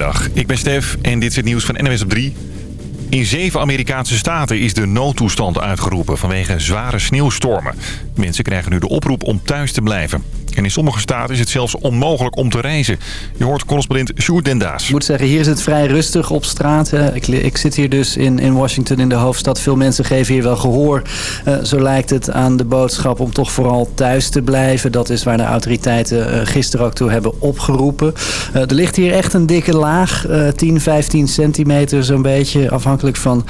Goedemiddag, ik ben Stef en dit is het nieuws van NWS op 3. In zeven Amerikaanse staten is de noodtoestand uitgeroepen vanwege zware sneeuwstormen. Mensen krijgen nu de oproep om thuis te blijven. En in sommige staten is het zelfs onmogelijk om te reizen. Je hoort correspondent Sjoerd Dendaas. Ik moet zeggen, hier is het vrij rustig op straat. Ik, ik zit hier dus in, in Washington, in de hoofdstad. Veel mensen geven hier wel gehoor. Uh, zo lijkt het aan de boodschap om toch vooral thuis te blijven. Dat is waar de autoriteiten uh, gisteren ook toe hebben opgeroepen. Uh, er ligt hier echt een dikke laag. 10, 15 centimeter zo'n beetje. Afhankelijk van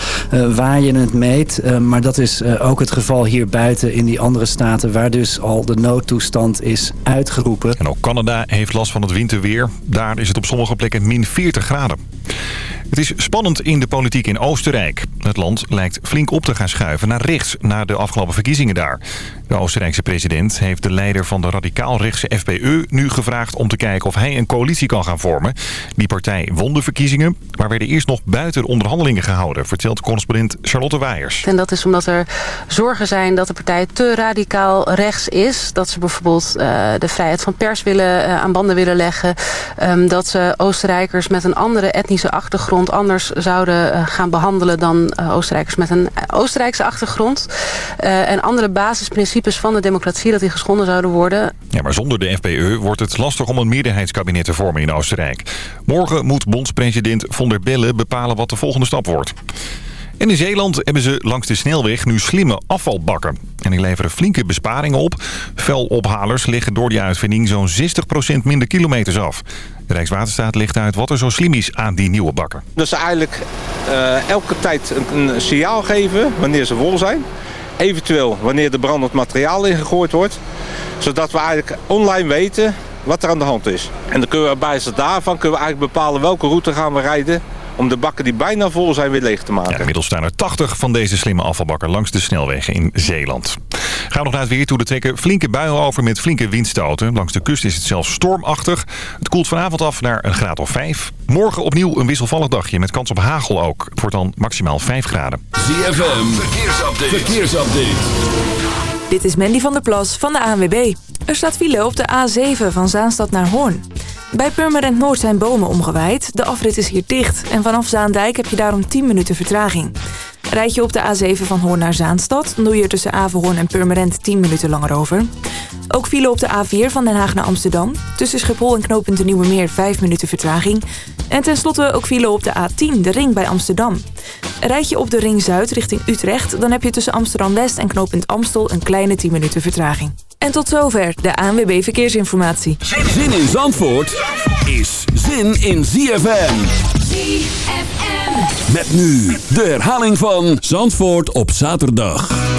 waar je het meet. maar dat is ook het geval hier buiten in die andere staten... waar dus al de noodtoestand is uitgeroepen. En ook Canada heeft last van het winterweer. Daar is het op sommige plekken min 40 graden. Het is spannend in de politiek in Oostenrijk. Het land lijkt flink op te gaan schuiven naar rechts na de afgelopen verkiezingen daar. De Oostenrijkse president heeft de leider van de radicaal-rechtse FPE nu gevraagd om te kijken of hij een coalitie kan gaan vormen. Die partij won de verkiezingen, maar werden eerst nog buiten onderhandelingen gehouden, vertelt correspondent Charlotte Weijers. En dat is omdat er zorgen zijn dat de partij te radicaal rechts is. Dat ze bijvoorbeeld uh, de vrijheid van pers willen, uh, aan banden willen leggen. Um, dat ze Oostenrijkers met een andere etnische achtergrond anders zouden uh, gaan behandelen dan uh, Oostenrijkers met een Oostenrijkse achtergrond. En andere basisprincipes van de democratie dat die geschonden zouden worden. Ja, maar zonder de FPE wordt het lastig om een meerderheidskabinet te vormen in Oostenrijk. Morgen moet bondspresident von der Bellen bepalen wat de volgende stap wordt. En in Zeeland hebben ze langs de snelweg nu slimme afvalbakken. En die leveren flinke besparingen op. Velophalers liggen door die uitvinding zo'n 60% minder kilometers af. De Rijkswaterstaat legt uit wat er zo slim is aan die nieuwe bakken. Dat ze eigenlijk uh, elke tijd een, een signaal geven wanneer ze vol zijn. Eventueel wanneer er brandend materiaal ingegooid wordt. Zodat we eigenlijk online weten wat er aan de hand is. En dan kunnen we op basis daarvan kunnen we eigenlijk bepalen welke route gaan we rijden om de bakken die bijna vol zijn weer leeg te maken. Ja, inmiddels staan er 80 van deze slimme afvalbakken langs de snelwegen in Zeeland. Gaan we nog naar het weer toe. Er trekken flinke buien over met flinke windstoten. Langs de kust is het zelfs stormachtig. Het koelt vanavond af naar een graad of 5. Morgen opnieuw een wisselvallig dagje met kans op hagel ook. Het wordt dan maximaal 5 graden. ZFM, verkeersupdate. verkeersupdate. Dit is Mandy van der Plas van de ANWB. Er staat file op de A7 van Zaanstad naar Hoorn. Bij Purmerend Noord zijn bomen omgewaaid. De afrit is hier dicht en vanaf Zaandijk heb je daarom 10 minuten vertraging. Rijd je op de A7 van Hoorn naar Zaanstad... dan doe je er tussen Averhoorn en Purmerend 10 minuten langer over. Ook file op de A4 van Den Haag naar Amsterdam. Tussen Schiphol en knooppunt de Nieuwe Meer 5 minuten vertraging. En tenslotte ook file op de A10, de ring bij Amsterdam. Rijd je op de ring Zuid richting Utrecht... dan heb je tussen Amsterdam-West en knooppunt Amstel een kleine 10 minuten vertraging. En tot zover de ANWB Verkeersinformatie. Zin in Zandvoort is zin in ZFM. ZFM. Met nu de herhaling van Zandvoort op zaterdag.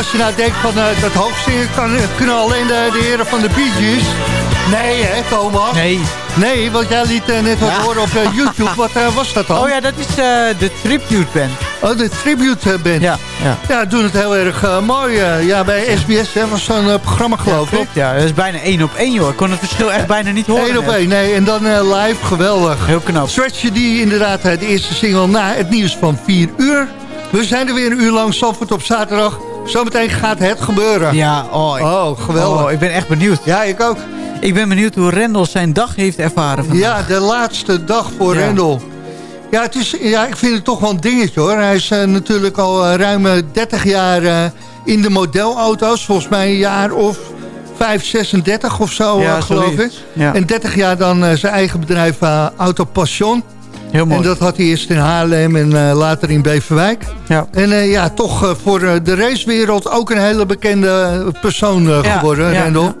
Als je nou denkt van uh, dat hoogzingen kan, kunnen alleen de, de heren van de Bee Gees. Nee hè, Thomas? Nee. Nee, want jij liet net wat horen op YouTube. Wat was dat dan? Oh ja, dat is de Tribute Band. Oh, de Tribute Band. Ja, ja. ja doen het heel erg mooi. ja, bij SBS hè, was zo'n programma geloof ik. Ja, dat is bijna één op één joh. Ik kon het verschil echt bijna niet horen. Eén op één, nee. En dan live, geweldig. Heel knap. die inderdaad, de eerste single na het nieuws van 4 uur. We zijn er weer een uur lang, Zandvoort op zaterdag. Zometeen gaat het gebeuren. Ja, oh, ik, oh geweldig. Oh, ik ben echt benieuwd. Ja, ik ook. Ik ben benieuwd hoe Rendel zijn dag heeft ervaren vandaag. Ja, de laatste dag voor ja. Rendel. Ja, het is, ja, ik vind het toch wel een dingetje hoor. Hij is uh, natuurlijk al uh, ruim 30 jaar uh, in de modelauto's. Volgens mij een jaar of 5, 36 of zo, ja, geloof ik. Ja. En 30 jaar dan zijn eigen bedrijf Auto Passion. Heel mooi. En dat had hij eerst in Haarlem en uh, later in Beverwijk. Ja. En uh, ja, toch uh, voor de racewereld ook een hele bekende persoon ja, geworden, ja, Rendel. Ja.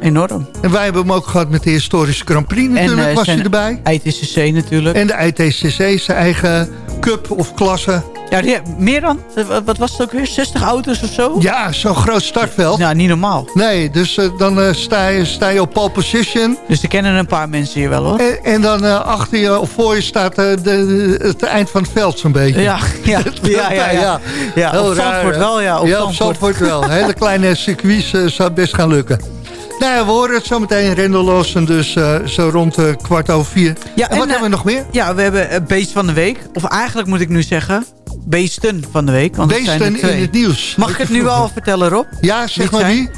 Enorm. En wij hebben hem ook gehad met de historische Grand Prix natuurlijk, en, was hij erbij. ITCC natuurlijk. En de ITCC, zijn eigen cup of klasse. Ja, die, meer dan, wat was het ook weer, 60 auto's of zo? Ja, zo'n groot startveld. Ja, niet normaal. Nee, dus uh, dan uh, sta, je, sta je op pole position. Dus er kennen een paar mensen hier wel hoor. En, en dan uh, achter je of voor je staat de, de, het eind van het veld zo'n beetje. Ja, ja, ja. ja, ja. op Zandvoort wel, ja. Op ja, op Zandvoort wel. Hele kleine circuits zou best gaan lukken. Nou ja, we horen het zometeen Rendel Lawson, dus uh, zo rond uh, kwart over vier. Ja, en, en wat uh, hebben we nog meer? Ja, we hebben Beest van de Week. Of eigenlijk moet ik nu zeggen, Beesten van de Week. Want Beesten zijn twee. in het nieuws. Mag ik het nu al vertellen, Rob? Ja, zeg maar wie?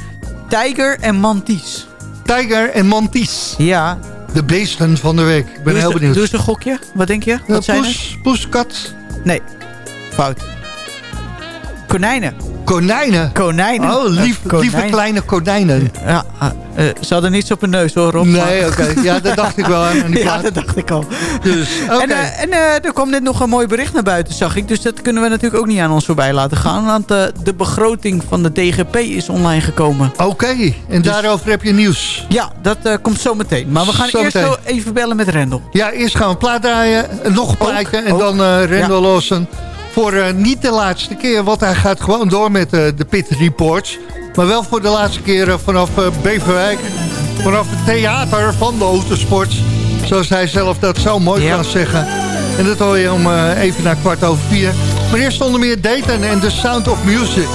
Tijger en Manties. Tijger en Manties. Ja. De beesten van de week. Ik ben doe heel benieuwd. Doe eens een gokje. Wat denk je? Wat zijn poes, het? Poes, kat. Nee. Fout. Konijnen. Konijnen? Konijnen. Oh, lief, konijnen. lieve kleine konijnen. Ja, uh, ze hadden niets op hun neus hoor, Rob. Nee, oké. Okay. Ja, dat dacht ik wel aan die Ja, dat dacht ik al. Dus, okay. En, uh, en uh, er kwam net nog een mooi bericht naar buiten, zag ik. Dus dat kunnen we natuurlijk ook niet aan ons voorbij laten gaan. Want de begroting van de DGP is online gekomen. Oké, okay. en dus, daarover heb je nieuws. Ja, dat komt zo meteen. Maar we gaan zo eerst zo even bellen met Rendel. Ja, eerst gaan we plaat draaien, nog een plaatje. En ook. dan Rendel ja. Lawson voor uh, niet de laatste keer, want hij gaat gewoon door met uh, de Pit Reports. Maar wel voor de laatste keer uh, vanaf Beverwijk, vanaf het theater van de autosport. Zoals hij zelf dat zo mooi ja. kan zeggen. En dat hoor je om even na kwart over vier. Maar eerst onder meer Dayton en The Sound of Music.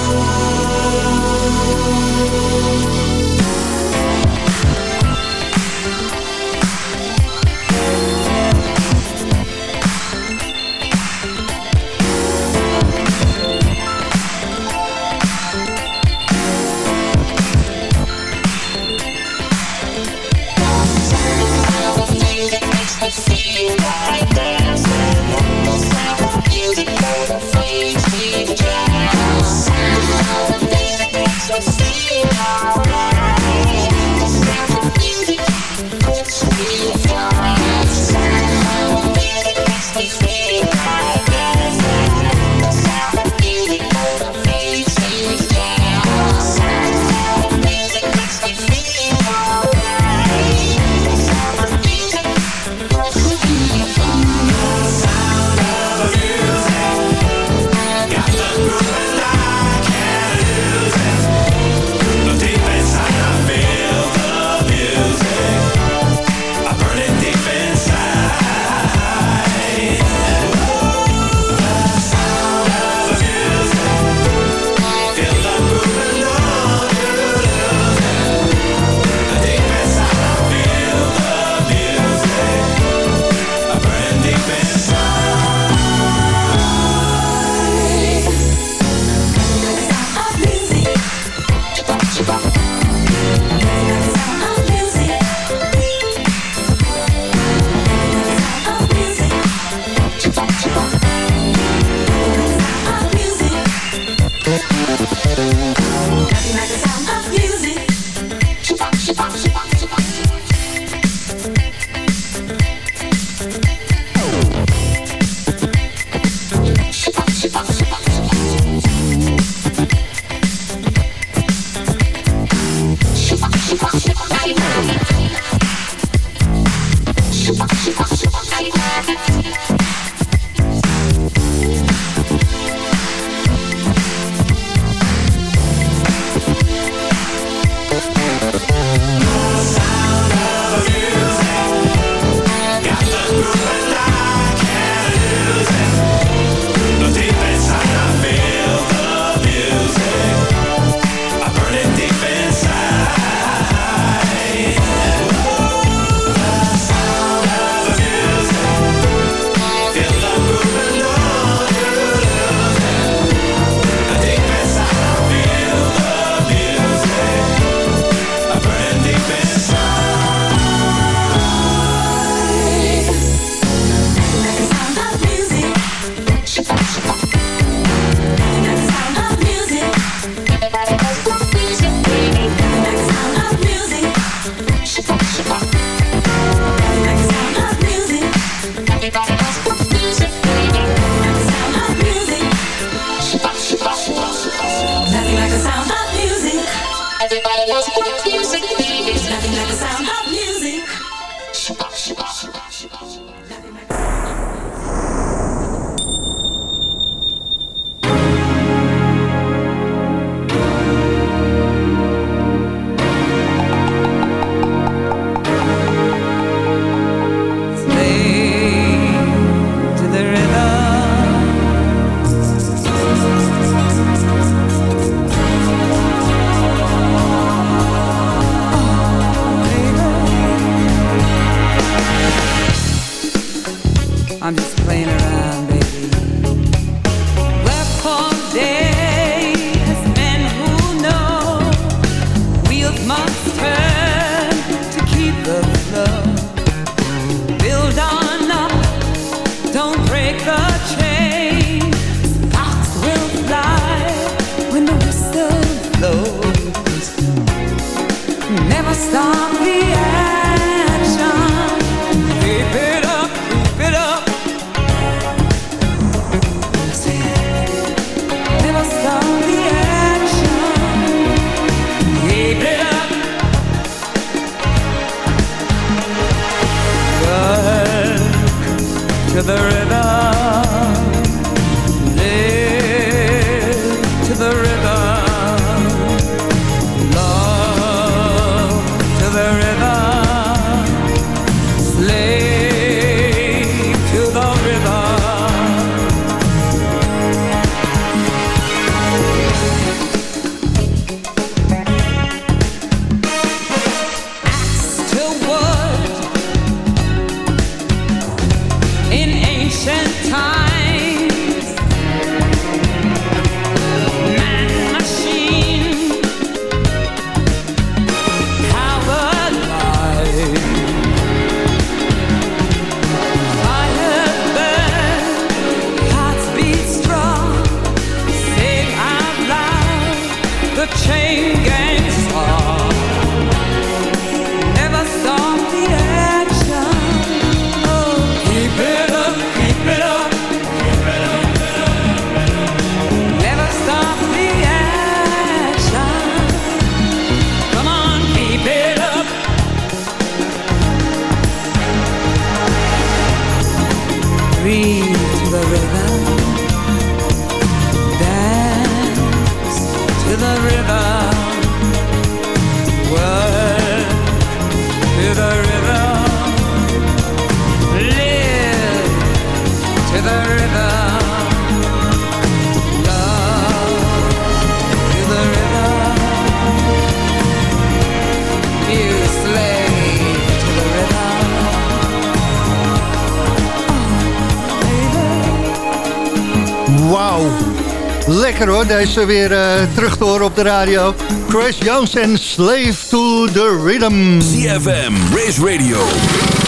Deze weer eh, terug te horen op de radio. Chris Jones en Slave to the Rhythm. CFM, Race Radio,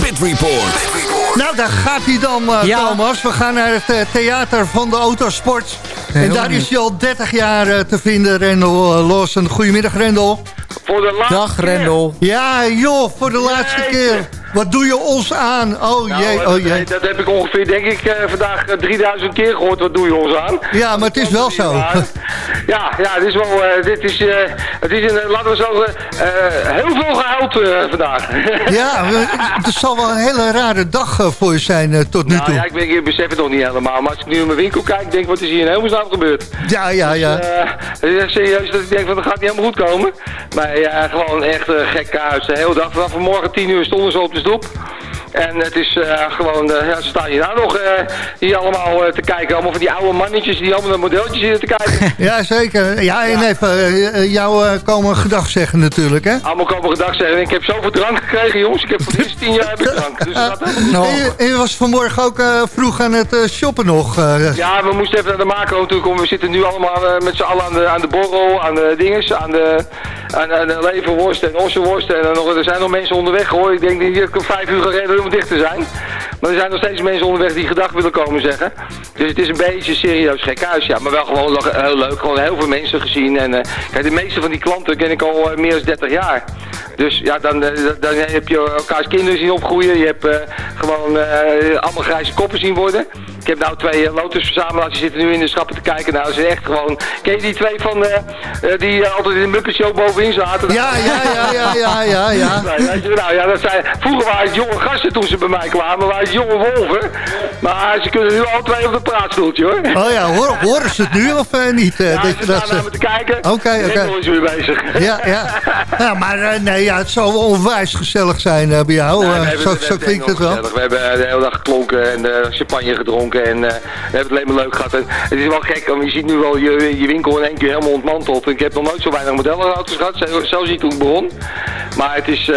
Pit Report. Nou, daar gaat hij dan, eh, Ja. Thomas. We gaan naar het eh, theater van de autosport. en daar is hij al 30 jaar te vinden, Rendel uh, Lawson. Goedemiddag, Rendel. Voor de laatste Dag keer. Rendel. Ja, joh, voor de laatste keer. Wat doe je ons aan? Oh Nou, jee, eh, oh jee. Dat heb ik ongeveer, denk ik, eh, vandaag eh, 3000 keer gehoord. Wat doe je ons aan? Ja, maar het is wel zo. Ja, ja, dit is wel, eh, dit is, eh, het is een, eh, laten we zeggen, eh, heel veel gehuild eh, vandaag. Ja, het zal wel een hele rare dag eh, voor je zijn eh, tot nu Nou toe. ja, ik, ben, ik besef het nog niet helemaal. Maar als ik nu in mijn winkel kijk, denk ik, wat is hier in hemelsnaam gebeurd? Ja, ja, ja. Eh, het is echt serieus dat ik denk van dat gaat niet helemaal goed komen. Maar ja, gewoon echt gekke huis. De hele dag vanaf vanmorgen 10 uur stonden ze op de stoep. En het is eh, gewoon, eh, ja, ze staan hier nou nog eh, hier allemaal te kijken. Allemaal van die oude mannetjes die allemaal naar modelletjes zitten te kijken. Ja, zeker. Ja, en even jou komen gedag zeggen natuurlijk, hè? allemaal komen gedag zeggen. Ik heb zoveel drank gekregen, jongens. Ik heb voor de eerste 10 jaar heb ik drank. Dus dat. En, je, en je was vanmorgen ook vroeg aan het shoppen nog. Ja, we moesten even naar de macro natuurlijk. want We zitten nu allemaal met z'n allen aan de, aan de borrel, aan de dinges, aan de, aan, aan de leverworst en ossenworst. En nog, er zijn nog mensen onderweg hoor. Ik denk dat ik om vijf uur ga redden om dicht te zijn. Maar er zijn nog steeds mensen onderweg die gedag willen komen zeggen. Dus het is een beetje serieus gek huis, ja. Maar wel gewoon heel leuk. Gewoon heel veel mensen gezien. En eh, kijk, de meeste van die klanten ken ik al eh, meer dan 30 jaar. Dus ja, dan, eh, dan heb je elkaars kinderen zien opgroeien. Je hebt gewoon allemaal grijze koppen zien worden. Ik heb nou twee uh, lotusverzamelaars, die zitten nu in de schappen te kijken. Nou, ze zijn echt gewoon... Ken je die twee van, eh, die altijd in de Muppet Show bovenin zaten? Ja, ja, ja, ja, ja, ja, ja. Je, nou ja, dat zijn, vroeger waren het jonge gasten toen ze bij mij kwamen, waren het jonge wolven. Maar ze kunnen nu al twee op het praatstoeltje hoor. Oh ja, hoor, horen ze het nu of niet? Ja, dat ze dat naar me te kijken. Oké, oké. Rendel is weer bezig. Ja, ja. ja maar nee, ja, het zal onwijs gezellig zijn bij jou. Nee, we hebben- zo zo klinkt het wel. gezellig. We hebben de hele dag geklonken en champagne gedronken en eh, we hebben het alleen maar leuk gehad. En het is wel gek, want je ziet nu wel je, je winkel in één keer helemaal ontmanteld. Ik heb nog nooit zo weinig modellenauto's gehad, zo- zoals ik toen ik begon. Maar het is, eh,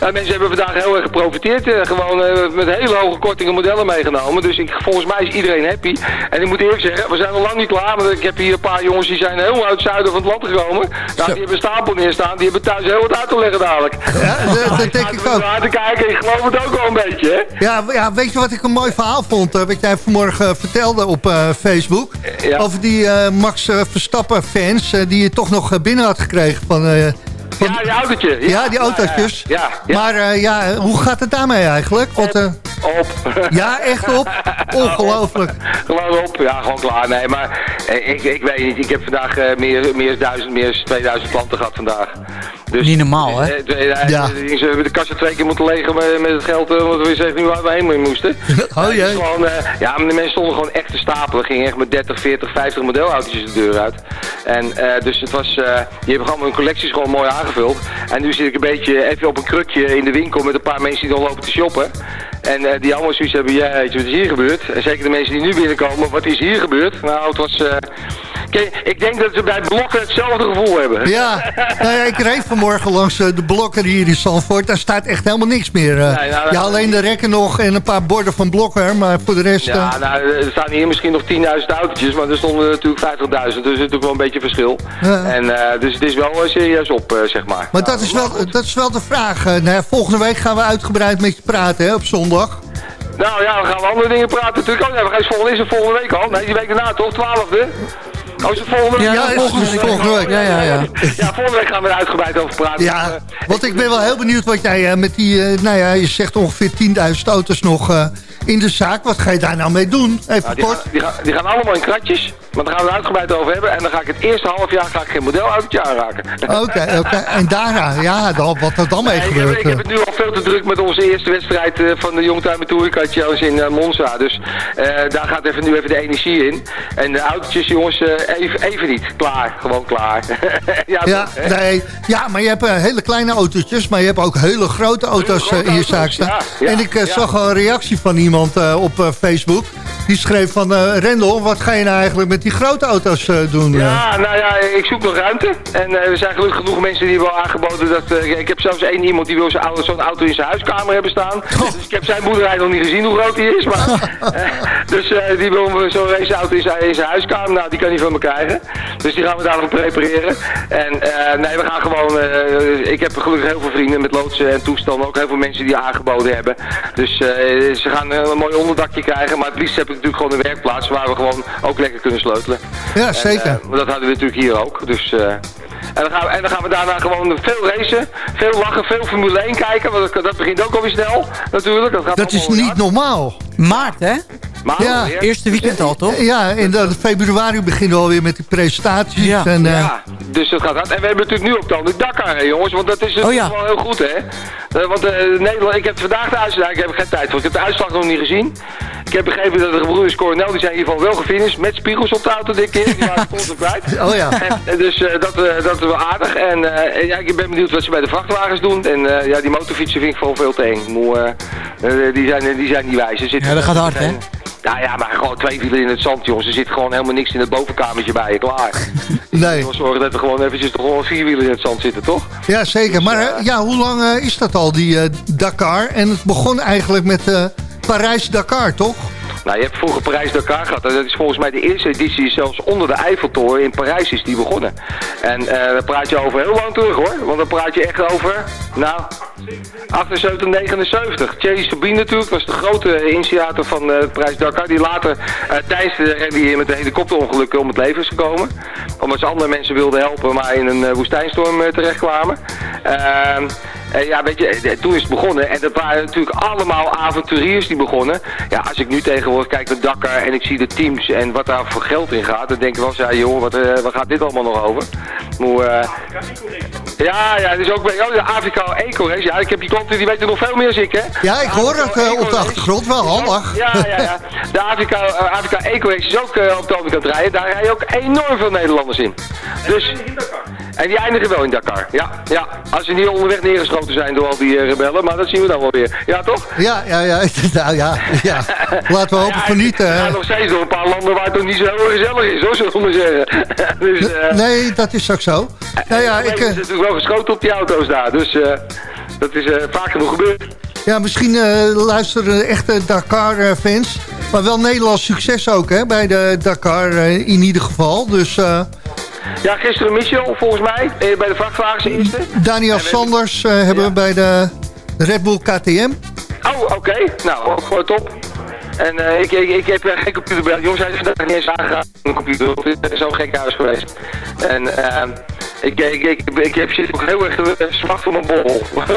ja, mensen hebben vandaag heel erg geprofiteerd. eh, gewoon eh, met hele hoge kortingen modellen meegenomen. Dus ik, volgens mij is iedereen happy. En ik moet eerlijk zeggen, we zijn nog lang niet klaar. Want ik heb hier een paar jongens die zijn heel uit het zuiden van het land gekomen. Nou, die hebben stapel neerstaan. Die hebben thuis heel wat uit te leggen dadelijk. Ja, dat, dat denk ik ook. Aan te kijken, ik geloof het ook wel een beetje, hè? Ja, ja, weet je wat ik een mooi verhaal vond? eh, wat jij vanmorgen eh, vertelde op eh, Facebook. Ja. Over die eh, Max eh, Verstappen fans eh, die je toch nog eh, binnen had gekregen van... Ja, die autootje. ja, die autootjes. Ja, ja. Maar eh, ja, hoe gaat het daarmee eigenlijk? Want, eh, Op. ja, echt op? Ongelooflijk. Gewoon op, ja, gewoon klaar. Nee, maar eh, ik, ik weet niet. Ik heb vandaag meer, meer duizend, meer dan 2000 klanten gehad vandaag. Dus, Niet normaal, hè? eh, eh, eh, Ja. Ze hebben de kassa twee keer moeten legen met, met het geld, want we zeggen nu waar we heen moesten. Oh jee. gewoon, eh, ja, maar de mensen stonden gewoon echt te stapelen. Gingen echt met 30, 40, 50 modelautootjes de deur uit. En eh, dus het was, eh, die hebben gewoon hun collecties gewoon mooi aangevuld. En nu zit ik een beetje even op een krukje in de winkel met een paar mensen die nog lopen te shoppen. En eh, die allemaal zoiets hebben, ja, weet je, wat is hier gebeurd? En zeker de mensen die nu binnenkomen, wat is hier gebeurd? Nou, het was... eh, kijk, ik denk dat ze bij blokken hetzelfde gevoel hebben. Ja, nou ja, ik reed vanmorgen langs eh, de blokker hier in Zandvoort. Daar staat echt helemaal niks meer. eh. Nee, nou, ja, alleen de rekken nog en een paar borden van blokker. Maar voor de rest... eh, Ja, nou, er staan hier misschien nog 10.000 autootjes, maar er stonden natuurlijk 50.000. Dus er is natuurlijk wel een beetje verschil. Ja. En, eh, dus het is wel eh, serieus op, eh, zeg maar. Maar dat is, wel, dat is wel de vraag. Eh, nou volgende week gaan we uitgebreid met je praten hè, op zondag. Nou ja, we gaan we andere dingen praten natuurlijk. Oh nee, we gaan eens volgende, is het volgende week al? Nee, die week daarna toch? 12e? Oh, is het volgende week? Ja, volgende week. volgende week. Ja, ja, ja. Ja, volgende week gaan we er uitgebreid over praten. Ja, Eh, want ik ben wel heel benieuwd wat jij eh, met die... eh, nou ja, je zegt ongeveer 10.000 auto's nog in de zaak. Wat ga je daar nou mee doen? Even nou, die, kort. gaan, die, gaan, die gaan allemaal in kratjes, maar daar gaan we het uitgebreid over hebben. En dan ga ik het eerste half jaar ga ik geen modelautootje aanraken. Oké, oké. En daarna, ja, dan, wat er dan mee Nee, ik, heb, gebeurt. ik heb het nu al veel te druk met onze eerste wedstrijd eh, van de Youngtimer Touring Challenge in eh, Monza. Dus eh, daar gaat even, nu even de energie in. En de autootjes, jongens, eh, even, even niet. Klaar, gewoon klaar. ja, Ja, toch, nee, ja, maar je hebt eh, hele kleine autootjes, maar je hebt ook hele grote auto's grote eh, in je zaak staan. ja, ja, en ik eh, ja. zag al een reactie van iemand eh, op eh, Facebook. Die schreef van, eh Rendel, wat ga je nou eigenlijk met die grote auto's eh, doen? eh? Ja, nou ja, ik zoek nog ruimte. En eh, er zijn gelukkig genoeg mensen die hebben al aangeboden dat... eh, ik heb zelfs één iemand die wil zo'n auto, in zijn huiskamer hebben staan. Dus ik heb zijn boerderij nog niet gezien hoe groot die is. Maar, eh, dus eh, die wil zo'n raceauto in zijn, in zijn huiskamer. Nou, die kan hij van me krijgen. Dus die gaan we daarvoor prepareren. En eh, nee, we gaan gewoon... eh, ik heb gelukkig heel veel vrienden met loodsen en toestanden. Ook heel veel mensen die aangeboden hebben. Dus eh, ze gaan eh, een mooi onderdakje krijgen. Maar het liefst heb ik natuurlijk gewoon een werkplaats waar we gewoon ook lekker kunnen sleutelen. Ja, zeker. eh, maar dat hadden we natuurlijk hier ook. Dus, eh, en, dan gaan we, en dan gaan we daarna gewoon veel racen, veel lachen, veel Formule 1 kijken. Want dat, dat begint ook alweer snel, natuurlijk. Dat, gaat dat is niet normaal. Maart, hè? Maar, Ja. Eerste weekend al, toch? Ja, in de, februari beginnen we alweer met die presentaties. Ja. En, eh, ja, dus dat gaat hard. En we hebben natuurlijk nu ook dan de Dakar, hè, jongens. Want dat is Oh, ja. wel heel goed, hè. Eh, want eh, Nederland, ik heb vandaag de uitslag, ik heb er geen tijd voor. Ik heb de uitslag nog niet gezien. Ik heb begrepen dat de gebroeders Coronel, die zijn in ieder geval wel gefinished. Met spiegels op de auto dit keer. Die waren kwijt. Oh ja. En, dus eh, dat, eh, dat is wel aardig. En eh, en ja, ik ben benieuwd wat ze bij de vrachtwagens doen. En eh, ja, die motorfietsen vind ik gewoon veel te eng. Moe, die, zijn, die zijn niet wijs. Ze zitten- Ja, dat gaat hard, hè? Ja, ja, maar gewoon twee wielen in het zand, jongens. Er zit gewoon helemaal niks in het bovenkamertje bij je. Klaar. nee. Ik wil zorgen dat er gewoon eventjes toch gewoon vier wielen in het zand zitten, toch? Ja, zeker. Maar eh, ja, hoe lang eh, is dat al, die eh, Dakar? En het begon eigenlijk met Parijs-Dakar, toch? Nou, je hebt vroeger Parijs-Dakar gehad. En Dat is volgens mij de eerste editie zelfs onder de Eiffeltoren in Parijs is die begonnen. En eh daar praat je over heel lang terug hoor. Want dan praat je echt over, nou, 78, 79. Thierry Sabine natuurlijk was de grote initiator van eh Parijs-Dakar. Die later eh, tijdens de rally met een helikopterongeluk om het leven is gekomen. Omdat ze andere mensen wilden helpen, maar in een eh, woestijnstorm eh, terechtkwamen. Eh, ja, weet je, eh, toen is het begonnen. En dat waren natuurlijk allemaal avonturiers die begonnen. Ja, als ik nu tegenwoordig kijk naar Dakar en ik zie de teams en wat daar voor geld in gaat, dan denk ik wel eens, ja joh, wat, eh, waar gaat dit allemaal nog over? Hoe, eh, ja, ja, dus ook bij oh, de Afrika Eco Race. Ja, ik heb die klanten die weten nog veel meer als ik, hè? Ja, ik hoor het eh, op de achtergrond. Wel handig. Ja, ja, ja. De Afrika, Afrika Eco Race is ook op de ogenblik aan het rijden. Daar rijden ook enorm veel Nederlanders in. Dus, En die eindigen wel in Dakar. Ja, ja. Als ze niet onderweg neergeschoten zijn door al die eh, rebellen. Maar dat zien we dan wel weer. Ja, toch? Ja, ja, ja. Nou ja, ja. Laten we hopen van niet. Er zijn nog steeds nog een paar landen waar het nog niet zo heel gezellig is, hoor, zullen we zeggen. dus, eh, Nee, dat is ook zo. Nou ja, er ik, is eh, natuurlijk wel geschoten op die auto's daar. Dus eh, dat is eh, vaak genoeg gebeurd. ja, misschien eh, luisteren echte Dakar-fans. Maar wel Nederlands succes ook, hè, bij de Dakar eh, in ieder geval. Dus eh, Ja, gisteren Michel, volgens mij, eh, bij de vrachtwagens eerste. Daniel Sanders eh, hebben we bij de Red Bull KTM. Oh, oké. Nou, gewoon top. En eh, ik, ik, ik heb geen computer bij. Jongens, hij is vandaag niet eens aangegaan een computer. Het is zo'n gek huis geweest. En ehm, ik, ik, ik, ik heb zit ook heel erg uh, smacht voor mijn borrel.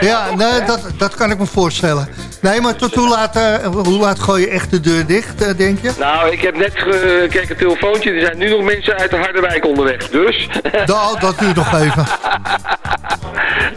Ja, nee, dat, dat kan ik me voorstellen. Nee, maar tot hoe laat, eh, hoe laat gooi je echt de deur dicht, eh, denk je? nou, ik heb net gekeken een telefoontje. Er zijn nu nog mensen uit de Harderwijk onderweg. Dus, Dat, dat duurt nog even.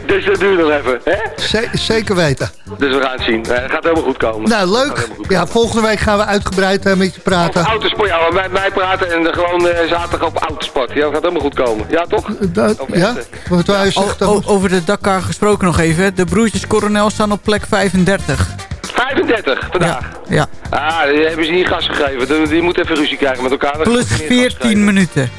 dus dat duurt nog even. Hè? Ze- zeker weten. Dus we gaan het zien. Eh, Het gaat helemaal goed komen. Nou, leuk. Ja, volgende week gaan we uitgebreid eh, met je praten. Autosport, ja, met mij praten en gewoon eh, zaterdag op autosport. Ja, dat gaat helemaal goed komen. Ja, toch? Dat- ja, echt, wat wij o- over de Dakar gesproken nog even. De broertjes Coronel staan op plek 35. 35 vandaag. Ja. Ah, die hebben ze niet gas gegeven. Die, die moeten even ruzie krijgen met elkaar. Plus gaan ze meer gas 14 geven. minuten.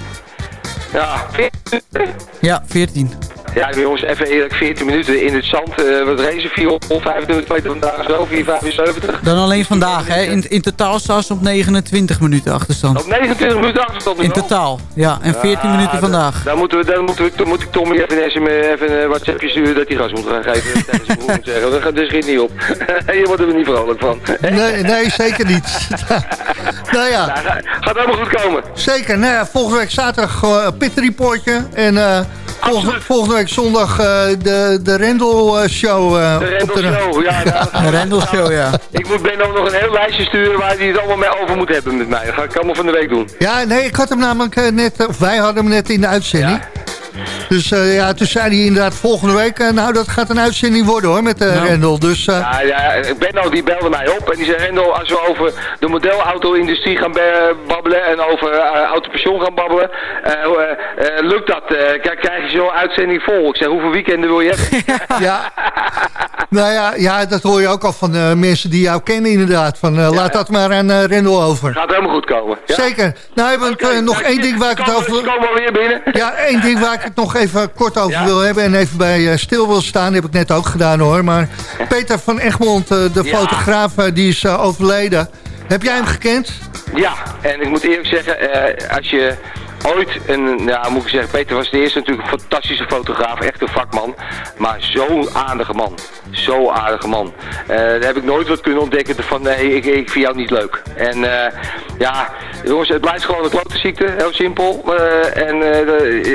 Ja, 14 minuten. Ja, 14. Ja, jongens, even eerlijk, 14 minuten in het zand. eh wat racen, 425 meter vandaag, zo, 475. Dan alleen vandaag, hè. In, in totaal staan ze op 29 minuten achterstand. Op 29 minuten achterstand nu In totaal, ja. En 14 Ah, minuten vandaag. Dan, moeten we, dan, moeten we, dan moet ik Tommy even, een SM even een WhatsAppje sturen dat hij gas moet gaan geven. tegen zijn broer moet zeggen. Dat gaat dus niet op. Hier worden we niet vrolijk van. Nee, nee, zeker niet. nou ja, Ja, gaat- helemaal goed komen. zeker. Nou ja, volgende week zaterdag een pit reportje. En eh, volgende, volgende week zondag eh, de, de Rendel eh, show. eh, De Rendel de- Show, ja. ja. Een Rendelshow, ja. Ik moet Ben ook nog een heel lijstje sturen waar hij het allemaal mee over moet hebben met mij. Dat ga ik allemaal van de week doen. Ja, nee, ik had hem namelijk net, of wij hadden hem net in de uitzending. Dus eh, ja, toen zei hij inderdaad volgende week, eh, nou dat gaat een uitzending worden hoor, met de Nou. Rendel. Dus Ja, ja, Benno die belde mij op en die zei Rendel, als we over de modelauto-industrie gaan be- babbelen en over autopension gaan babbelen, lukt dat? Kijk, krijg je zo'n uitzending vol? Ik zeg, hoeveel weekenden wil je hebben? ja, nou ja, ja, dat hoor je ook al van mensen die jou kennen inderdaad. Van, laat dat maar aan Rendel over. Gaat helemaal goed komen. Ja? Zeker. Nou hebben we nog nou, één ding waar ik het over... Komen alweer binnen. Ja, één ding waar ik het nog even kort over Ja. wil hebben en even bij eh, stil wil staan, heb ik net ook gedaan hoor. Maar Peter van Egmond, eh, de Ja. fotograaf, eh, die is overleden. Heb jij hem gekend? Ja, en ik moet eerlijk zeggen, eh, als je ooit een, ja moet ik zeggen, Peter was de eerste natuurlijk een fantastische fotograaf, echt een vakman, maar zo'n aardige man, zo aardige man. Eh, daar heb ik nooit wat kunnen ontdekken van nee, ik, ik vind jou niet leuk. En eh, ja, jongens, het blijft gewoon een klote ziekte, heel simpel. Eh, en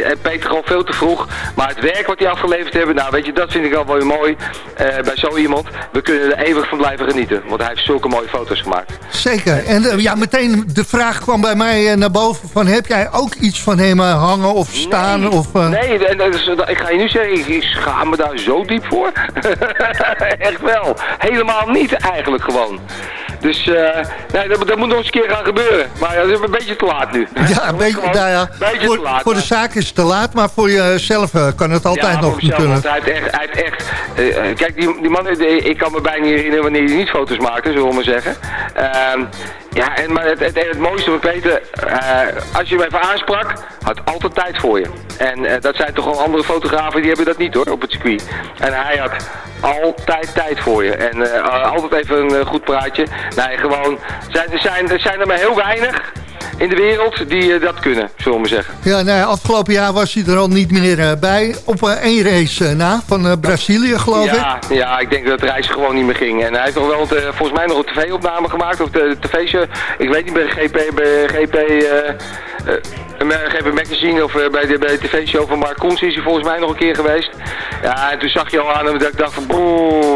en Peter gewoon veel te vroeg, maar het werk wat hij afgeleverd hebben, nou weet je, dat vind ik al wel mooi bij zo iemand. We kunnen er eeuwig van blijven genieten, want hij heeft zulke mooie foto's gemaakt. Zeker. En ja, meteen de vraag kwam bij mij naar boven van heb jij ook iets van hem eh, hangen of staan? Nee, of, eh, nee dat is- dat- ik ga je nu zeggen, ik, ik schaam me daar zo diep voor. Echt wel. Helemaal niet eigenlijk gewoon. Dus eh, nee, dat, dat moet nog eens een keer gaan gebeuren. Maar ja, dat is een beetje te laat nu. Ja, een beetje, nou ja, beetje voor, te laat. voor de zaak is het te laat, maar voor jezelf eh, kan het altijd ja, nog natuurlijk. want hij heeft echt, hij heeft echt eh, eh, kijk die, die man, eh, ik kan me bijna niet herinneren wanneer hij niet foto's maakte, zullen we maar zeggen. Ja, en, maar het, het, het mooiste van Peter, eh, als je hem even aansprak, had altijd tijd voor je. En eh, dat zijn toch wel andere fotografen, die hebben dat niet hoor, op het circuit. En hij had altijd tijd voor je. En eh, altijd even een goed praatje. Nee, gewoon, zijn, zijn, er zijn er maar heel weinig in de wereld die eh, dat kunnen, zullen we maar zeggen. Ja, nou afgelopen jaar was hij er al niet meer eh, bij. Op eh, één race na, van Brazilië geloof ik. Ja, ja, ik denk dat het reis gewoon niet meer ging. En hij heeft nog wel volgens mij nog een tv-opname gemaakt. Of de, de tv-show. Ik weet niet bij GP, bij GP, eh, eh, GP Magazine of eh, bij de, bij de tv-show van Mark Koens is hij volgens mij nog een keer geweest. Ja, en toen zag je al aan hem dat ik dacht van,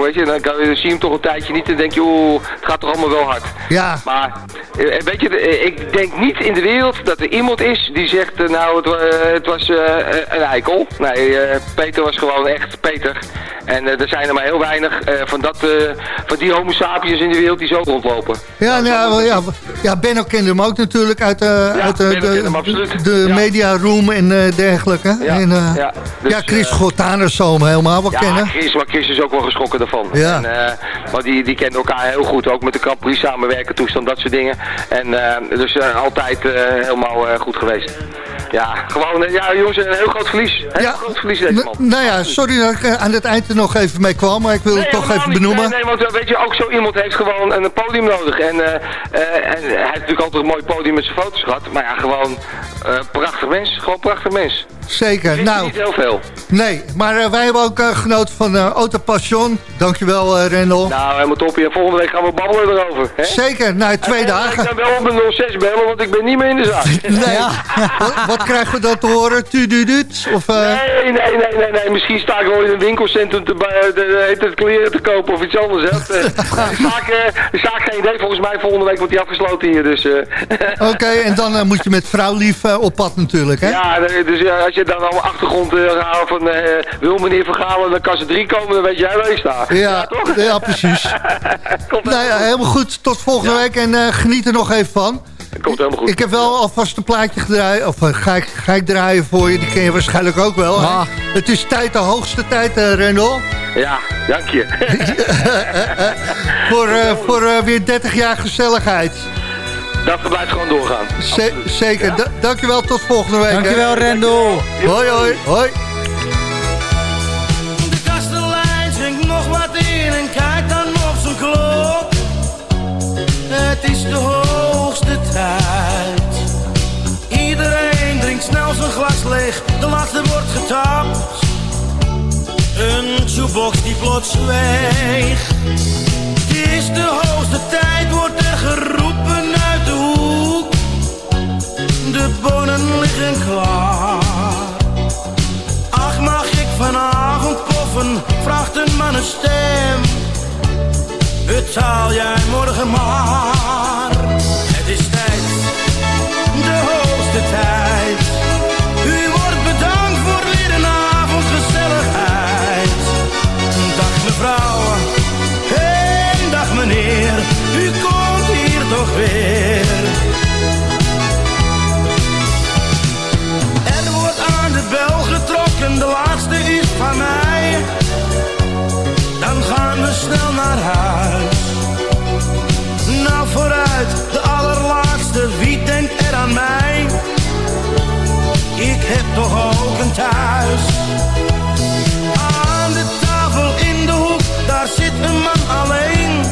weet je, dan, kan, dan zie je hem toch een tijdje niet en denk je, oeh, het gaat toch allemaal wel hard. Ja, Maar eh, weet je, ik denk niet in de wereld dat er iemand is die zegt, nou het, het was een eikel. Nee, Peter was gewoon echt Peter. En er zijn er maar heel weinig van, dat, van die homo sapiens in de wereld die zo rondlopen. ja, nou, ja, ja, ja, Benno kende hem ook natuurlijk uit, Ja, uit kende hem de, media room en eh, dergelijke. Ja, en, eh, ja, dus, ja, Chris Gotana zal hem helemaal wel Ja, kennen. Chris, maar Chris is ook wel geschrokken daarvan. Ja. En, maar die, die kenden elkaar heel goed, ook met de Grand Prix samenwerken, toestand, dat soort dingen. En dus altijd helemaal goed geweest. Ja, gewoon, eh, ja jongens, een heel groot verlies. Heel Ja. groot verlies deze man. Nou ja, sorry dat ik eh, aan het eind er nog even mee kwam, maar ik wil het toch even niet. benoemen. Nee, nee, want eh, weet je, ook zo iemand heeft gewoon een podium nodig. En, en hij heeft natuurlijk altijd een mooi podium met zijn foto's gehad. Maar ja, gewoon eh, prachtig mens. Gewoon prachtig mens. Zeker. Nou, niet heel veel. nee, maar eh, wij hebben ook eh, genoten van eh Auto Passion. Dankjewel, eh Rendel. Nou, helemaal top. En volgende week gaan we babbelen erover. Hè? Zeker, nou, twee En, dagen. Ik kan wel op een 06 bellen, want ik ben niet meer in de zaak. Nee. wat, wat krijgen we dan te horen? Tududut? Of, eh, Nee, nee, nee, nee, nee. Misschien sta ik wel in een winkelcentrum te, bij- de, de, het kleren te kopen of iets anders. Hè. De, de, zaak, de zaak geen idee. Volgens mij volgende week wordt die afgesloten hier. Dus, eh. Oké, en dan moet je met vrouwlief op pad natuurlijk, hè? Ja, de- dus ja, als je dan al achtergrond eh haalt van eh, wil meneer Vergalen dan kan ze drie komen, dan weet jij waar je staat. Ja, toch? ja, precies. Komt Nou ja, helemaal goed. Tot volgende week en eh, geniet er nog even van. Komt helemaal goed. Ik heb wel alvast een plaatje gedraaid, of eh, ga, ik, ga ik draaien voor je. Die ken je waarschijnlijk ook wel. hè? Ah. Het is tijd, de hoogste tijd, eh Rendel. Ja, dank je. Voor, eh, voor eh, weer 30 jaar gezelligheid. Dat blijft gewoon doorgaan. Ze- zeker. Da- dankjewel, tot volgende week. hè. Dankjewel, Rendel. Hoi, hoi, hoi. De kastelein zingt nog wat in en kijkt dan op zijn klok. Het is de hoogste tijd. Iedereen drinkt snel zijn glas leeg, de laatste wordt getapt. Een jukebox die plots zweegt. Het is de hoogste tijd, wordt er geroepen. De bonen liggen klaar. Ach, mag ik vanavond poffen? Vraagt een man een stem. Betaal jij morgen maar. Het is tijd, de hoogste tijd. Snel naar huis. Nou vooruit, de allerlaatste, wie denkt er aan mij? Ik heb toch ook een thuis. Aan de tafel in de hoek, daar zit een man alleen.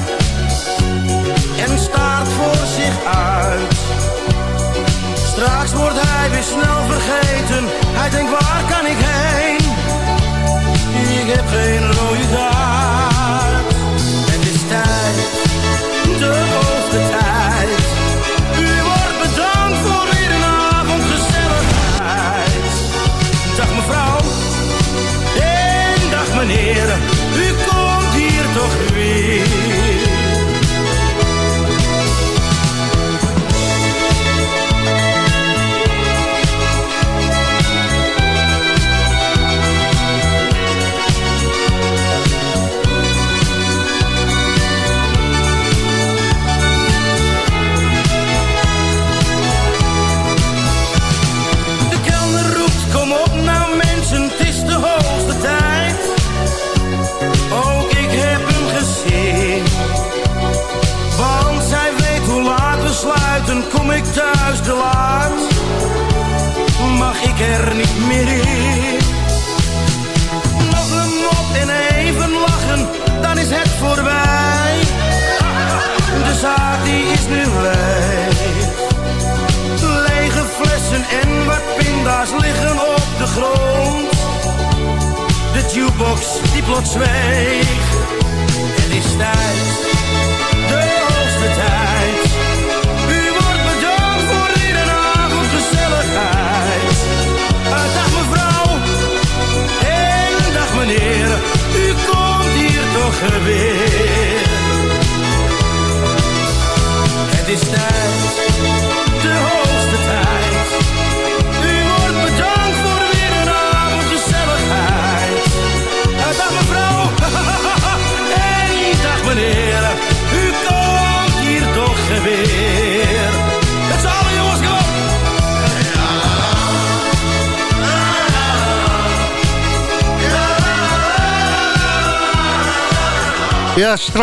En staart voor zich uit. Straks wordt hij weer snel vergeten. Hij denkt waar kan ik heen? Ik heb geen rode kaart.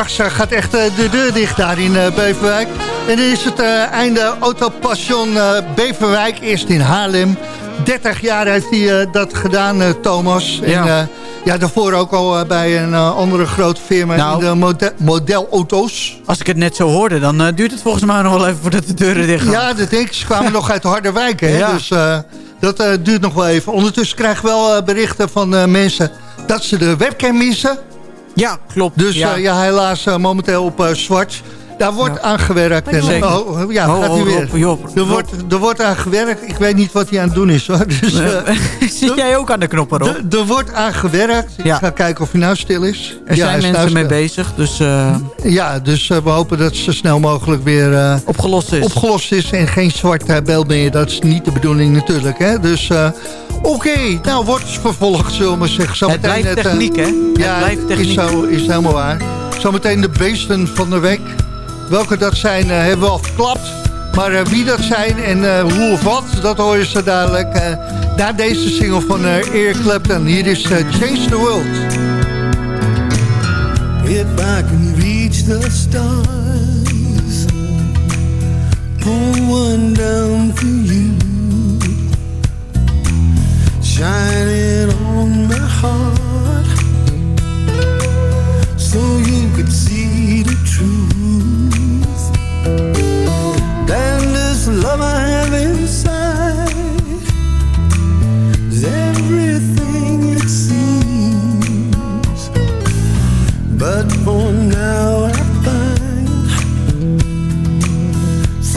Straks gaat echt eh, de deur dicht daar in eh, Beverwijk. En dan is het eh, einde Autopassion Beverwijk, eerst in Haarlem. 30 jaar heeft hij dat gedaan, Thomas. En, Ja. ja, daarvoor ook al bij een andere grote firma Nou. in de mode modelauto's. Als ik het net zo hoorde, dan duurt het volgens mij nog wel even voordat de deuren dicht gaan. Ja, dat denk ik. Ze kwamen nog uit Harderwijk, hè? Ja. Dus dat duurt nog wel even. Ondertussen krijgen we wel berichten van mensen dat ze de webcam missen. Ja, klopt. Dus ja. ja, ja helaas eh, momenteel op eh, zwart. Daar wordt Ja. aan gewerkt. En, Zeker. oh, ja, Oh, gaat oh, u weer. Rob, Job, er, Rob. wordt, er wordt aan gewerkt. Ik weet niet wat hij aan het doen is. Hoor. Dus, eh, Zit jij ook aan de knoppen, Rob? er- wordt aan gewerkt. Ja. Ik ga kijken of hij nou stil is. Er Ja, hij zijn is mensen nou mee bezig, dus eh, Ja, dus eh, we hopen dat het zo snel mogelijk weer eh, opgelost is. opgelost is. En geen zwart beeld meer. Dat is niet de bedoeling natuurlijk. Hè? Dus eh, oké. Nou, wordt vervolgd zullen we zeggen. het Zometeen blijft techniek, hè? Ja, het blijft is, techniek. zo, is helemaal waar. Zometeen de beesten van de week. Welke dat zijn, eh, hebben we al verklapt. Maar eh, wie dat zijn en eh, hoe of wat, dat hoor je zo dadelijk. na deze single van Eric Clapton. Hier is Change the World. If I can reach the stars, pull one down for you, shining on my heart, so you could see the truth. Love I have inside is everything it seems. But for now I find it's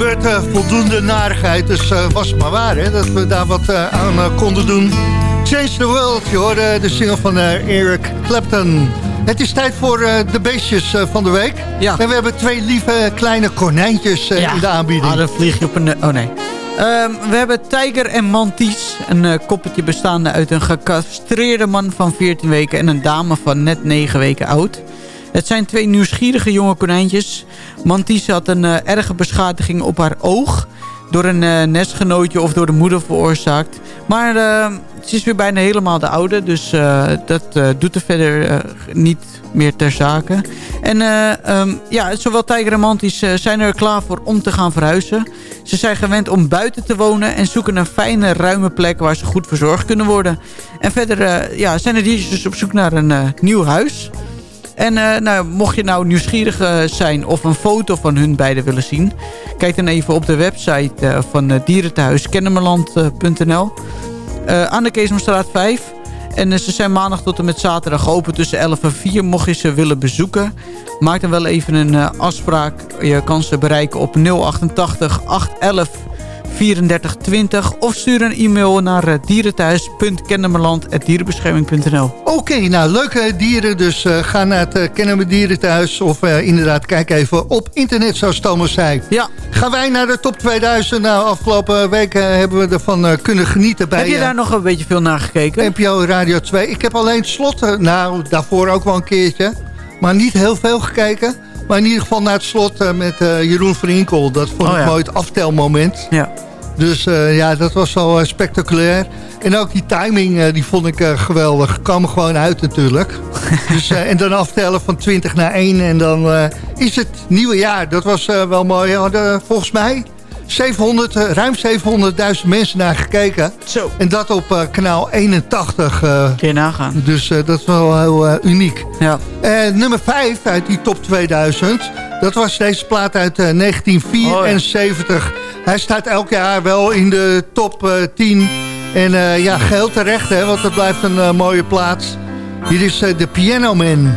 gebeurt eh, voldoende narigheid, dus eh, was het maar waar hè, dat we daar wat eh, aan konden doen. Change the World, je hoorde de single van Eric Clapton. Het is tijd voor de beestjes van de week. Ja. En we hebben twee lieve kleine konijntjes eh, in de aanbieding. Ah, dan vlieg je op een... Oh nee. Ehm, we hebben Tijger en Manties. Een eh, koppeltje bestaande uit een gecastreerde man van 14 weken... en een dame van net 9 weken oud. Het zijn twee nieuwsgierige jonge konijntjes. Manties had een uh, erge beschadiging op haar oog door een uh, nestgenootje of door de moeder veroorzaakt. Maar uh, ze is weer bijna helemaal de oude, dus dat doet er verder niet meer ter zake. En um, ja, zowel Tiger en Mantis zijn er klaar voor om te gaan verhuizen. Ze zijn gewend om buiten te wonen en zoeken een fijne, ruime plek waar ze goed verzorgd kunnen worden. En verder ja, zijn de diertjes dus op zoek naar een nieuw huis. En uh, nou, mocht je nou nieuwsgierig uh, zijn of een foto van hun beiden willen zien... kijk dan even op de website uh, van uh, dierentehuis kennemerland.nl. aan de Keesomstraat 5. En ze zijn maandag tot en met zaterdag open tussen 11 en 4. Mocht je ze willen bezoeken, maak dan wel even een afspraak. Je kan ze bereiken op 088 811 3420 of stuur een e-mail naar uh, dierenthuis.kennemerland.dierenbescherming.nl Oké, okay, nou leuke dieren, dus uh, ga naar het uh, Kennemer Dierenthuis of inderdaad kijk even op internet zoals Thomas zei. Ja. Gaan wij naar de top 2000? Nou, afgelopen weken hebben we ervan kunnen genieten bij... Heb je daar nog een beetje veel naar gekeken? NPO Radio 2. Ik heb alleen slot, nou daarvoor ook wel een keertje, maar niet heel veel gekeken. Maar in ieder geval naar het slot met Jeroen Verinkel. Dat vond oh, ik ja. mooi het aftelmoment. Ja. Dus uh, ja, dat was wel uh, spectaculair. En ook die timing, uh, die vond ik geweldig. Kwam gewoon uit natuurlijk. dus, en dan aftellen van 20 naar 1 en dan is het nieuwe jaar. Dat was wel mooi. Volgens mij 700, ruim 700.000 mensen naar gekeken. Zo. En dat op kanaal 81. Kun je nagaan. Dus dat is wel heel uniek. Ja. nummer 5 uit die top 2000... Dat was deze plaat uit uh, 1974. Oh, ja. Hij staat elk jaar wel in de top uh, 10. En uh, ja, geheel terecht, hè, want het blijft een uh, mooie plaats. Hier is de Piano Man.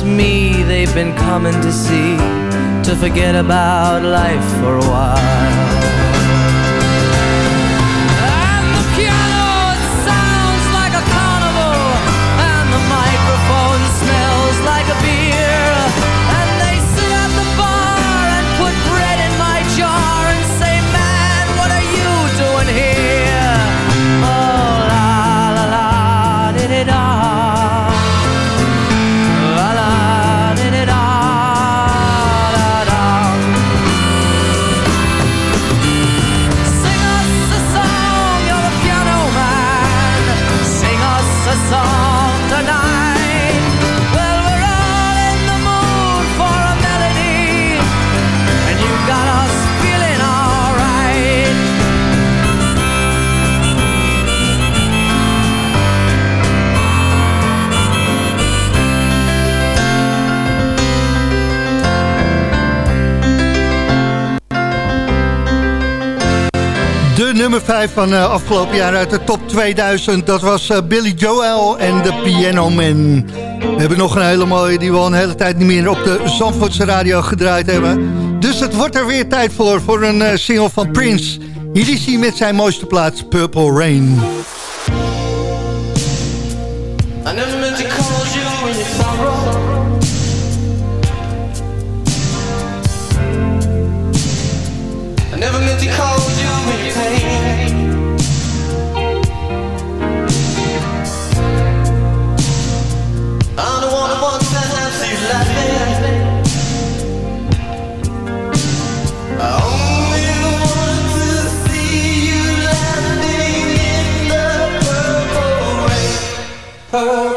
It's me they've been coming to see to forget about life for a while. 5 van uh, afgelopen jaar uit de top 2000. Dat was uh, Billy Joel en de Piano Man. We hebben nog een hele mooie die we al een hele tijd niet meer op de Zandvoortse radio gedraaid hebben. Dus het wordt er weer tijd voor, voor een uh, single van Prince. Hier is hij met zijn mooiste plaats Purple Rain. I never meant to call Purple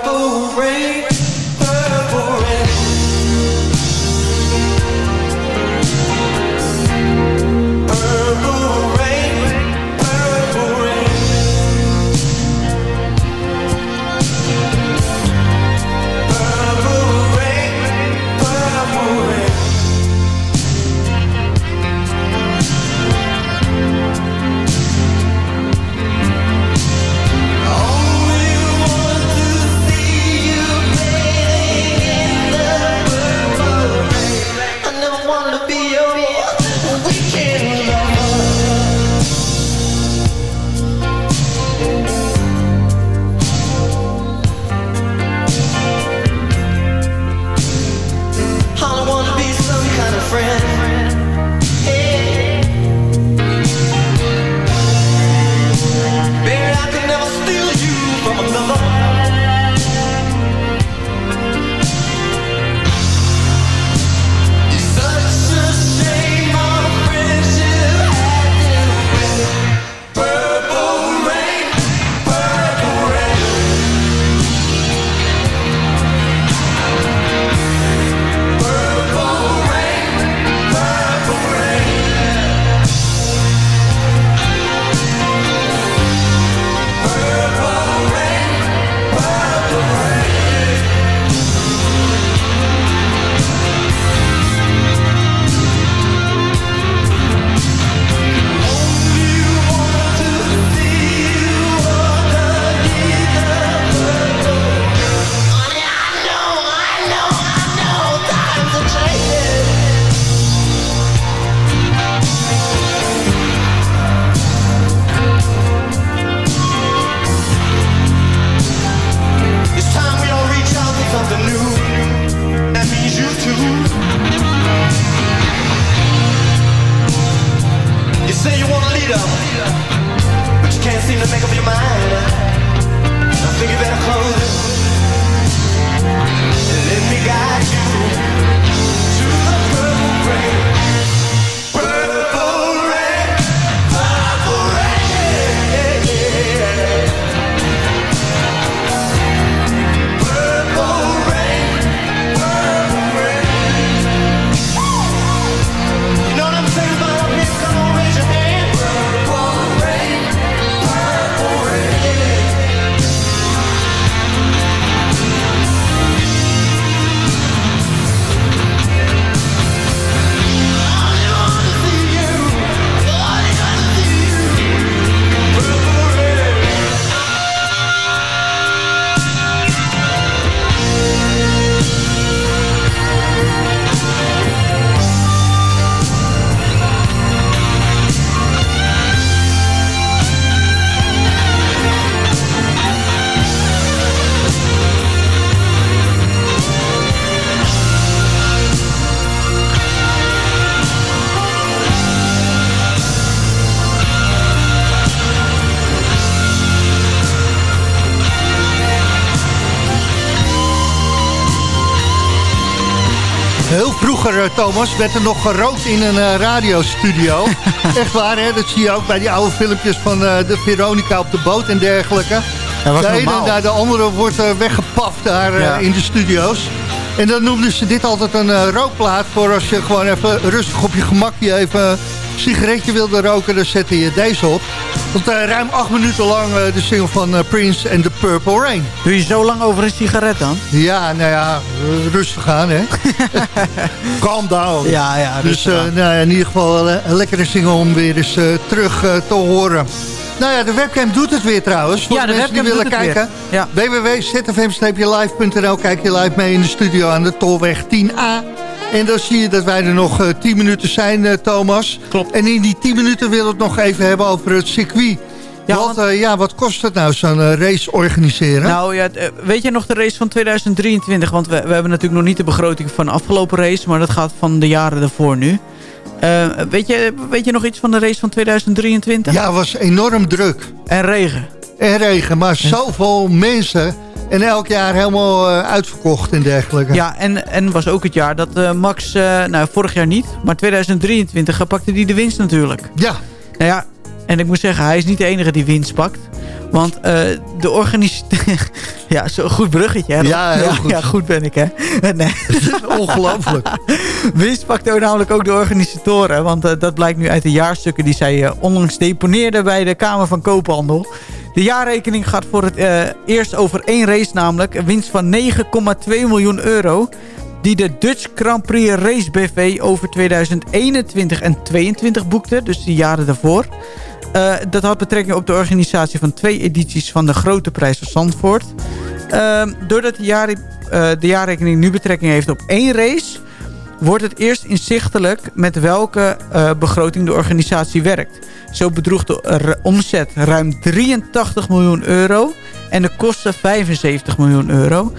Thomas, werd er nog gerookt in een eh, radiostudio. Echt waar, hè? Dat zie je ook bij die oude filmpjes van eh, de Veronica op de boot en dergelijke. Dat was de ene naar de andere wordt eh, weggepaft daar Ja. in de studio's. En dan noemden ze dit altijd een rookplaat voor als je gewoon even rustig op je gemakje even een sigaretje wilde roken. Dan zette je deze op. Want eh, ruim acht minuten lang eh, de single van eh, Prince en The Purple Rain. Doe je zo lang over een sigaret dan? Ja, nou ja, rustig aan, hè. Calm down. Ja, ja. Dus nou ja, in ieder geval een, een lekkere single om weer eens terug te horen. Nou ja, de webcam doet het weer trouwens. Voor Ja, de, de mensen die willen kijken. Ja. www.zfm-live.nl Kijk je live mee in de studio aan de Tolweg 10A. En dan zie je dat wij er nog eh, 10 minuten zijn, eh, Thomas. Klopt. En in die 10 minuten willen we het nog even hebben over het circuit. Ja, Want, want- eh, ja, wat kost het nou, zo'n eh, race organiseren? Nou ja, eh, weet je nog de race van 2023? Want we, we hebben natuurlijk nog niet de begroting van de afgelopen race. Maar dat gaat van de jaren ervoor nu. Eh, weet, je, weet je nog iets van de race van 2023? ja, het was enorm druk. En regen. En regen, maar zoveel mensen. En elk jaar helemaal eh, uitverkocht en dergelijke. Ja, en, en was ook het jaar dat eh, Max, eh, nou vorig jaar niet, maar 2023 eh, pakte hij de winst natuurlijk. Ja, Nou ja, en ik moet zeggen, hij is niet de enige die winst pakt. Want de organisatie... ja, zo'n goed bruggetje, hè? Ja, heel goed. Ja, goed ben ik, hè? nee. ongelooflijk. Winst pakt ook namelijk ook de organisatoren. Want dat blijkt nu uit de jaarstukken die zij onlangs deponeerden bij de Kamer van Koophandel. De jaarrekening gaat voor het eh, eerst over één race namelijk. Een winst van 9,2 miljoen euro. Die de Dutch Grand Prix Race BV over 2021 en 2022 boekte. Dus die jaren daarvoor. Eh, dat had betrekking op de organisatie van twee edities van de Grote Prijs van Zandvoort. Ehm, doordat de, eh, de jaarrekening nu betrekking heeft op één race... wordt het eerst inzichtelijk met welke eh, begroting de organisatie werkt. Zo bedroeg de omzet ruim 83 miljoen euro en de kosten 75 miljoen euro.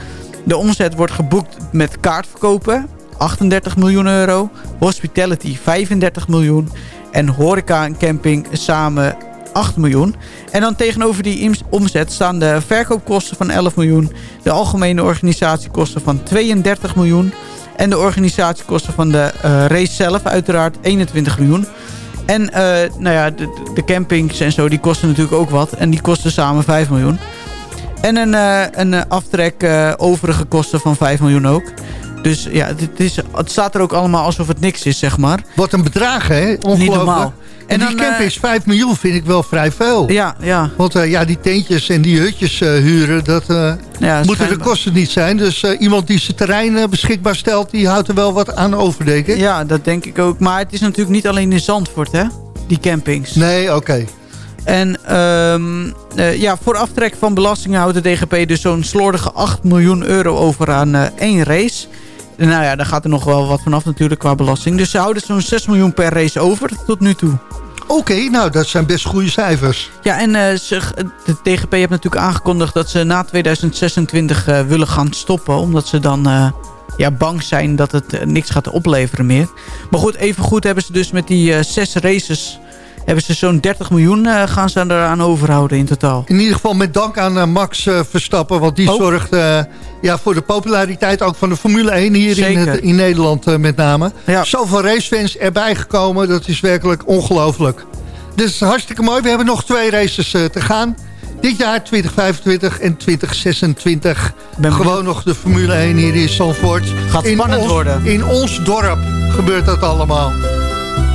De omzet wordt geboekt met kaartverkopen, 38 miljoen euro. Hospitality, 35 miljoen. En horeca en camping samen 8 miljoen. En dan tegenover die omzet staan de verkoopkosten van 11 miljoen. De algemene organisatiekosten van 32 miljoen. En de organisatiekosten van de eh, race zelf uiteraard 21 miljoen. En eh, nou ja, de, de campings en zo, die kosten natuurlijk ook wat. En die kosten samen 5 miljoen. En een, eh, een aftrek overige kosten van 5 miljoen ook. Dus ja, het, is, het staat er ook allemaal alsof het niks is, zeg maar. Wat een bedrag, hè? Ongelooflijk. Niet normaal. En, En die dan, campings, eh, 5 miljoen vind ik wel vrij veel. Ja, ja. Want eh, ja, die tentjes en die hutjes eh, huren, dat ja moeten de kosten niet zijn. Dus iemand die zijn terrein beschikbaar stelt, die houdt er wel wat aan over, denk ik. Ja, dat denk ik ook. Maar het is natuurlijk niet alleen in Zandvoort, hè? Die campings. Nee, oké. En ehm, eh, ja, voor aftrek van belastingen houdt de DGP dus zo'n slordige 8 miljoen euro over aan één race. Nou ja, daar gaat er nog wel wat vanaf natuurlijk qua belasting. Dus ze houden zo'n 6 miljoen per race over tot nu toe. Oké, nou, dat zijn best goede cijfers. Ja, en eh, ze, de DGP heeft natuurlijk aangekondigd dat ze na 2026 eh, willen gaan stoppen. Omdat ze dan eh, ja, bang zijn dat het eh, niks gaat opleveren meer. Maar goed, even goed hebben ze dus met die eh, zes races... hebben ze zo'n 30 miljoen eh, gaan ze eraan overhouden in totaal. In ieder geval met dank aan eh, Max eh, Verstappen. Want die Ook. zorgt ja, voor de populariteit ook van de Formule 1 hier in, het- in Nederland met name. Ja. Zoveel racefans erbij gekomen. Dat is werkelijk ongelooflijk. Dus hartstikke mooi. We hebben nog twee races te gaan. Dit jaar 2025 en 2026. Ben Gewoon nog de Formule 1 hier in Zandvoort. Gaat in spannend ons, worden. In ons dorp gebeurt dat allemaal.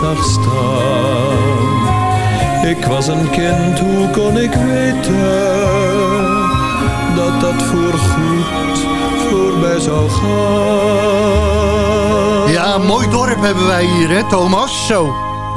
zag staan. Ik was een kind, hoe kon ik weten dat dat voorgoed voorbij zou gaan? Ja, mooi dorp hebben wij hier, hè Thomas? Zo.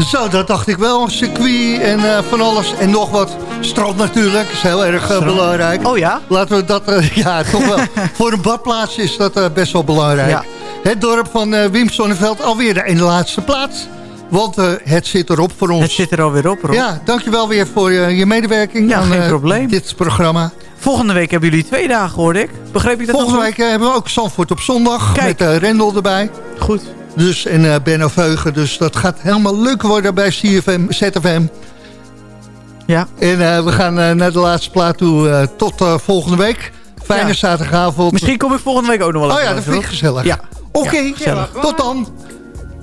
Zo, dat dacht ik wel. Circuit en eh, van alles en nog wat. Strand natuurlijk, is heel erg eh, belangrijk. Oh ja? Laten we dat, eh, ja, toch wel. Voor een badplaats is dat best wel belangrijk. Ja. Het dorp van Wim Sonneveld alweer de ene laatste plaats. Want eh, het zit erop voor ons. Het zit er alweer op, Rob. Ja, dankjewel weer voor eh, je medewerking Ja, aan geen eh, probleem. dit programma. Volgende week hebben jullie twee dagen, hoorde ik. Begreep ik dat Volgende week hebben we ook Zandvoort op zondag. Kijk. Met Rendel erbij. Goed. Dus, en eh Benno Veugen. Dus dat gaat helemaal leuk worden bij CFM, ZFM. Ja. En we gaan naar de laatste plaat toe. tot volgende week. Fijne Ja. zaterdagavond. Misschien kom ik volgende week ook nog wel Oh ja, dat vind ik gezellig. Ja. Oké, Ja, gezellig. tot dan.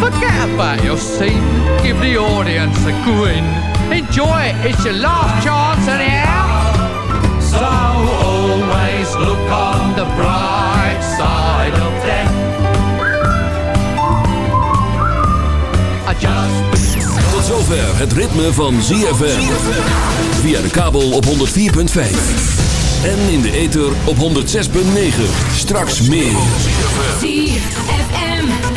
Forget about your scene, give the audience a grin. Enjoy it, it's your last chance anyhow. So always look on the bright side of death. I just Tot zover het ritme van ZFM. Via de kabel op 104.5. En in de ether op 106.9. Straks meer.